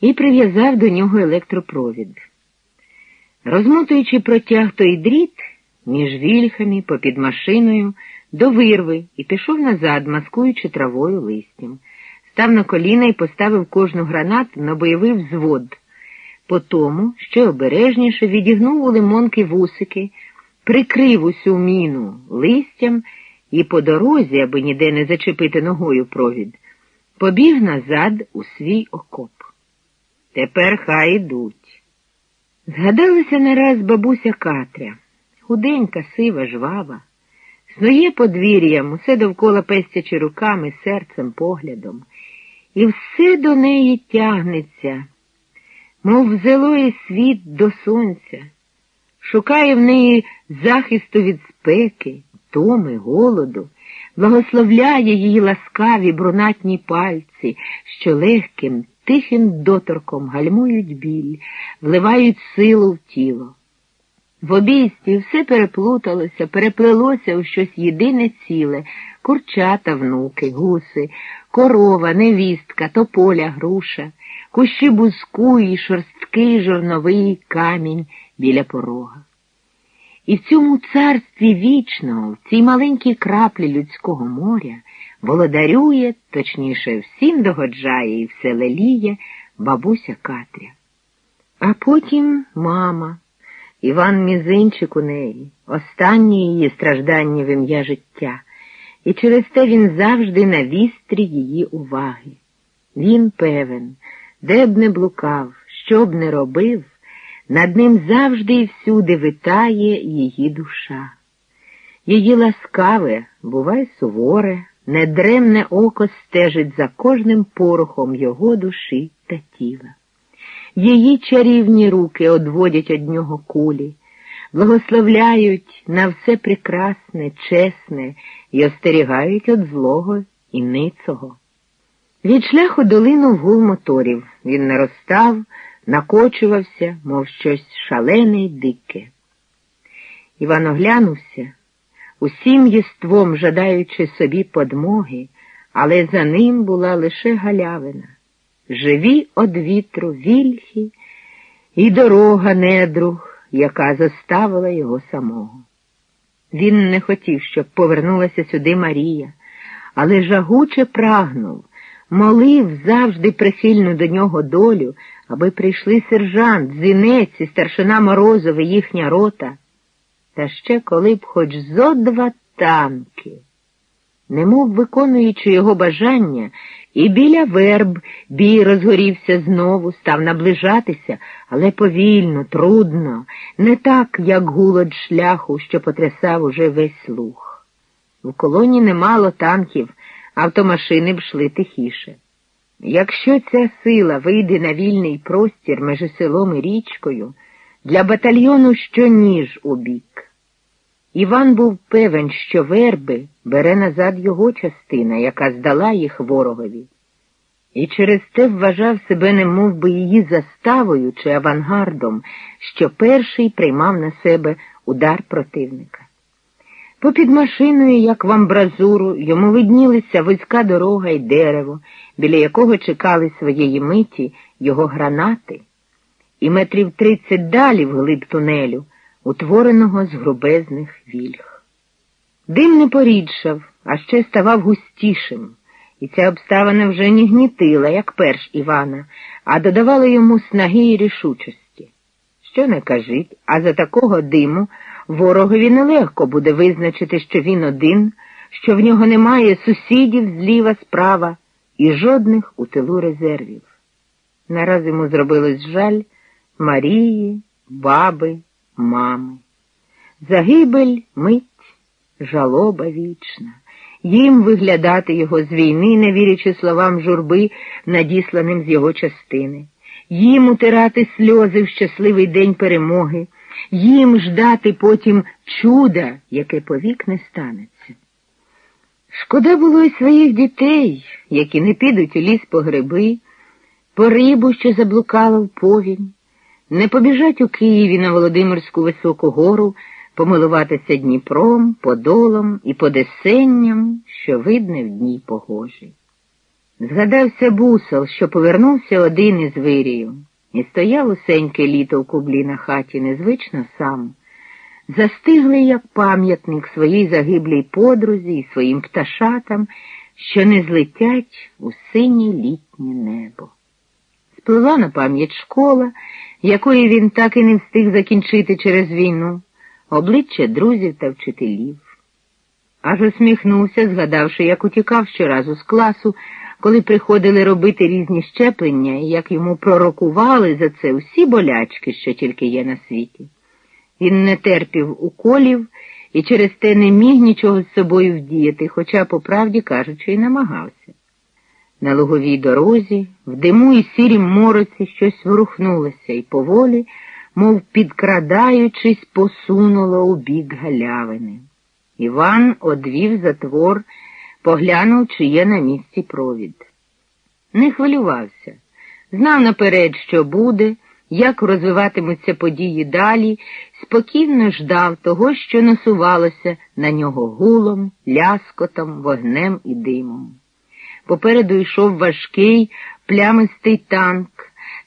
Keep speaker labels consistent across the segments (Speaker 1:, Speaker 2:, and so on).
Speaker 1: і прив'язав до нього електропровід. Розмотуючи протяг той дріт між вільхами попід машиною до вирви і пішов назад, маскуючи травою листям. Став на коліна і поставив кожну гранату на бойовий взвод. По тому, що обережніше відігнув у лимонки вусики, прикрив усю міну листям і по дорозі, аби ніде не зачепити ногою провід, побіг назад у свій окоп. Тепер хай ідуть. Згадалася нараз бабуся Катря, худенька, сива, жвава, снує подвір'ям, усе довкола пестячи руками, серцем, поглядом, і все до неї тягнеться, мов взяло і світ до сонця, шукає в неї захисту від спеки, томи, голоду, благословляє її ласкаві брунатні пальці, що легким, тихим доторком гальмують біль, вливають силу в тіло. В обійсті все переплуталося, переплелося у щось єдине ціле курчата, внуки, гуси, корова, невістка, тополя, груша, кущі бузку шорсткий жорновий камінь біля порога. І в цьому царстві вічного, в цій маленькій краплі людського моря, володарює, точніше, всім догоджає і все леліє бабуся Катря. А потім мама, Іван Мізинчик у неї, останнє її страждання в ім'я життя, і через те він завжди на вістрі її уваги. Він певен, де б не блукав, що б не робив, над ним завжди і всюди витає її душа. Її ласкаве, бувай суворе, недремне око стежить за кожним порохом його душі та тіла. Її чарівні руки одводять од нього кулі, благословляють на все прекрасне, чесне і остерігають від злого і ницого. Від шляху долинув гул моторів. Він наростав, накочувався, мов щось шалене й дике. Іван оглянувся, усім єством жадаючи собі подмоги, але за ним була лише галявина, живі од вітру вільхи і дорога недруг, яка заставила його самого. Він не хотів, щоб повернулася сюди Марія, але жагуче прагнув, молив завжди прихильну до нього долю, аби прийшли сержант, зінець і старшина Морозова, їхня рота, та ще коли б хоч зо два танки. Немов виконуючи його бажання, і біля верб бій розгорівся знову, став наближатися, але повільно, трудно, не так, як гулод шляху, що потрясав уже весь слух. У колоні немало танків, автомашини б йшли тихіше. Якщо ця сила вийде на вільний простір межи селом і річкою, для батальйону щоніж у бік. Іван був певен, що верби бере назад його частина, яка здала їх ворогові, і через те вважав себе немов би її заставою чи авангардом, що перший приймав на себе удар противника. Попід машиною, як в амбразуру, йому виднілися вузька дорога й дерево, біля якого чекали своєї миті його гранати, і метрів тридцять далі вглиб тунелю, утвореного з грубезних вільг. Дим не порідшав, а ще ставав густішим, і ця обставина вже не гнітила, як перш Івана, а додавала йому снаги і рішучості. Що не кажіть, а за такого диму Ворогові нелегко буде визначити, що він один, що в нього немає сусідів зліва, справа і жодних у тилу резервів. Нараз йому зробилось жаль Марії, баби, мами. Загибель мить, жалоба вічна. Їм виглядати його з війни, не вірячи словам журби, надісланим з його частини, їм утирати сльози в щасливий день перемоги їм ждати потім чуда, яке повік не станеться. Шкода було й своїх дітей, які не підуть у ліс по гриби, по рибу, що заблукала в повінь, не побіжать у Києві на Володимирську високу гору помилуватися Дніпром, Подолом і Подесенням, що видне в дні погожі. Згадався бусел, що повернувся один із вирію, і стояв усеньке літо в кублі на хаті незвично сам, застиглий, як пам'ятник своїй загиблій подрузі і своїм пташатам, що не злетять у синє літнє небо. Спливла на пам'ять школа, якої він так і не встиг закінчити через війну, обличчя друзів та вчителів. Аж усміхнувся, згадавши, як утікав щоразу з класу, коли приходили робити різні щеплення, і як йому пророкували за це всі болячки, що тільки є на світі. Він не терпів уколів і через те не міг нічого з собою вдіяти, хоча, по правді кажучи, і намагався. На луговій дорозі, в диму і сірім мороці щось ворухнулося і поволі, мов підкрадаючись, посунуло у бік галявини. Іван одвів затвор, поглянув, чи є на місці провід. Не хвилювався, знав наперед, що буде, як розвиватимуться події далі, спокійно ждав того, що насувалося на нього гулом, ляскотом, вогнем і димом. Попереду йшов важкий, плямистий танк,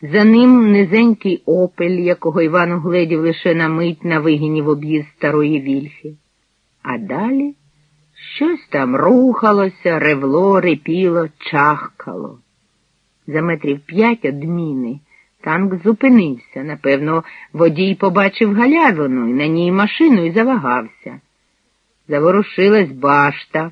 Speaker 1: за ним низенький опель, якого Іван угледів лише на мить на вигині в об'їзд старої вільхи. А далі щось там рухалося, ревло, репіло, чахкало. За метрів п'ять одміни танк зупинився. Напевно, водій побачив галявину і на ній машину і завагався. Заворушилась башта.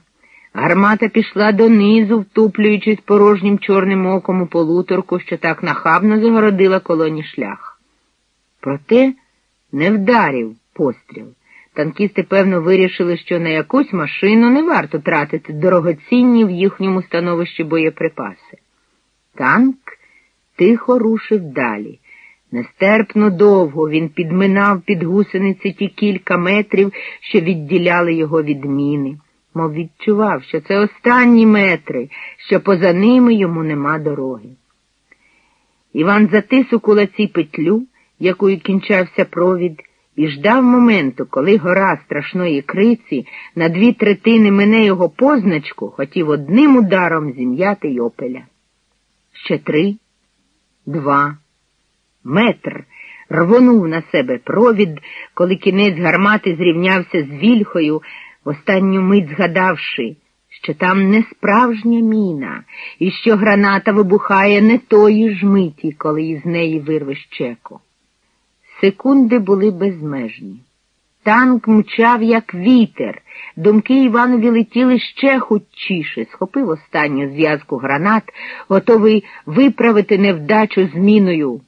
Speaker 1: Гармата пішла донизу, втуплюючись порожнім чорним оком у полуторку, що так нахабно загородила колоні шлях. Проте не вдарів постріл. Танкісти, певно, вирішили, що на якусь машину не варто тратити дорогоцінні в їхньому становищі боєприпаси. Танк тихо рушив далі. Нестерпно довго він підминав під гусениці ті кілька метрів, що відділяли його від міни, мов відчував, що це останні метри, що поза ними йому нема дороги. Іван затис у кулаці петлю, якою кінчався провід, і ждав моменту, коли гора страшної криці на дві третини мене його позначку хотів одним ударом зім'яти Йопеля. Ще три, два, метр рвонув на себе провід, коли кінець гармати зрівнявся з вільхою, останню мить згадавши, що там не справжня міна, і що граната вибухає не тої ж миті, коли із неї вирвеш чеку. Секунди були безмежні. Танк мчав, як вітер. Думки Іванові летіли ще хутчіше, схопив останню зв'язку гранат, готовий виправити невдачу зміною.